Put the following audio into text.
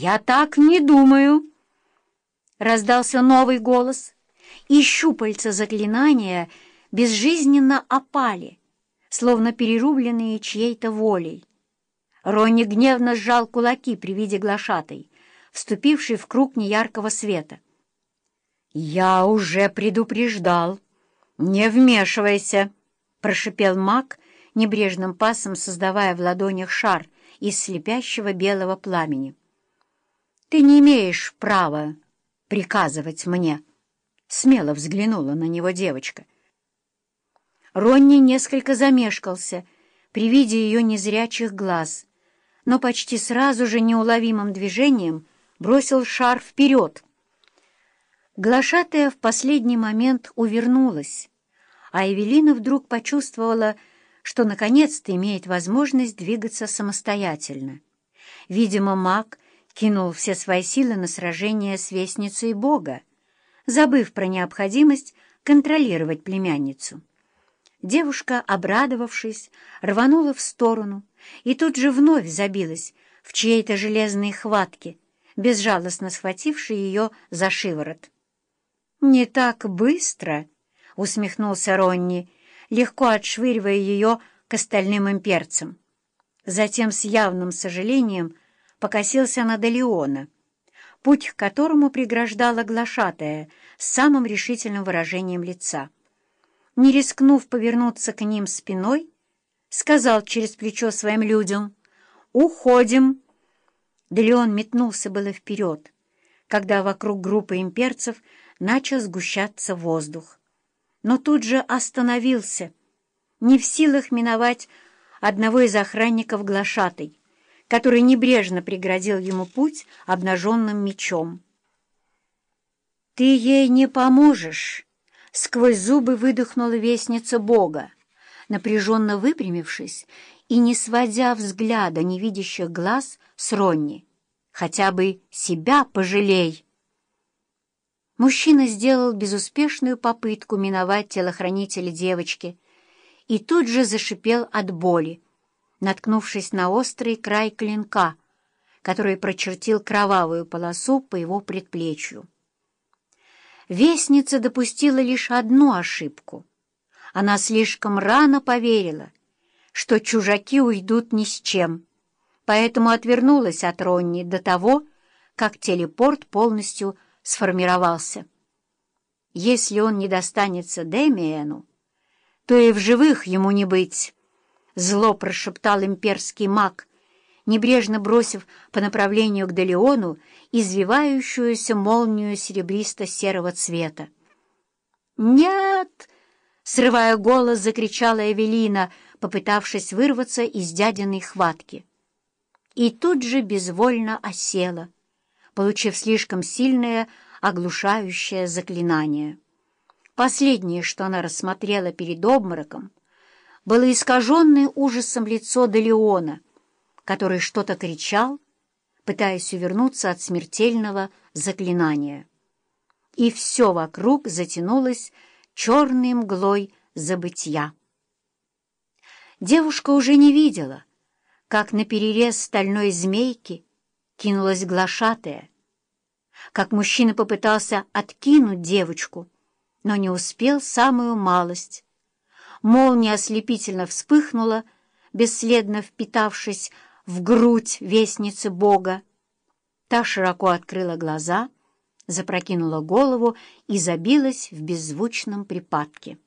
«Я так не думаю!» Раздался новый голос, и щупальца заклинания безжизненно опали, словно перерубленные чьей-то волей. Ронни гневно сжал кулаки при виде глашатой, вступившей в круг неяркого света. «Я уже предупреждал. Не вмешивайся!» — прошипел маг, небрежным пасом создавая в ладонях шар из слепящего белого пламени. «Ты не имеешь права приказывать мне!» Смело взглянула на него девочка. Ронни несколько замешкался при виде ее незрячих глаз, но почти сразу же неуловимым движением бросил шар вперед. Глашатая в последний момент увернулась, а Эвелина вдруг почувствовала, что наконец-то имеет возможность двигаться самостоятельно. Видимо, маг кинул все свои силы на сражение с Вестницей Бога, забыв про необходимость контролировать племянницу. Девушка, обрадовавшись, рванула в сторону и тут же вновь забилась в чьей-то железной хватке, безжалостно схватившей ее за шиворот. «Не так быстро!» — усмехнулся Ронни, легко отшвыривая ее к остальным имперцам. Затем с явным сожалением покосился на Делеона — путь к которому преграждала глашатая с самым решительным выражением лица. Не рискнув повернуться к ним спиной, сказал через плечо своим людям «Уходим!». Да Леон метнулся было вперед, когда вокруг группы имперцев начал сгущаться воздух. Но тут же остановился, не в силах миновать одного из охранников глашатой, который небрежно преградил ему путь обнаженным мечом. «Ты ей не поможешь!» — сквозь зубы выдохнула вестница Бога, напряженно выпрямившись и не сводя взгляда невидящих глаз с Ронни. «Хотя бы себя пожалей!» Мужчина сделал безуспешную попытку миновать телохранителя девочки и тут же зашипел от боли, наткнувшись на острый край клинка, который прочертил кровавую полосу по его предплечью. Вестница допустила лишь одну ошибку. Она слишком рано поверила, что чужаки уйдут ни с чем, поэтому отвернулась от Ронни до того, как телепорт полностью сформировался. Если он не достанется Демиену, то и в живых ему не быть. Зло прошептал имперский маг, небрежно бросив по направлению к Делеону извивающуюся молнию серебристо-серого цвета. «Нет!» — срывая голос, закричала Эвелина, попытавшись вырваться из дядиной хватки. И тут же безвольно осела, получив слишком сильное оглушающее заклинание. Последнее, что она рассмотрела перед обмороком, было искаженное ужасом лицо Делеона, который что-то кричал, пытаясь увернуться от смертельного заклинания. И все вокруг затянулось черной мглой забытья. Девушка уже не видела, как на перерез стальной змейки кинулась глашатая, как мужчина попытался откинуть девочку, но не успел самую малость, Молния ослепительно вспыхнула, бесследно впитавшись в грудь вестницы Бога. Та широко открыла глаза, запрокинула голову и забилась в беззвучном припадке.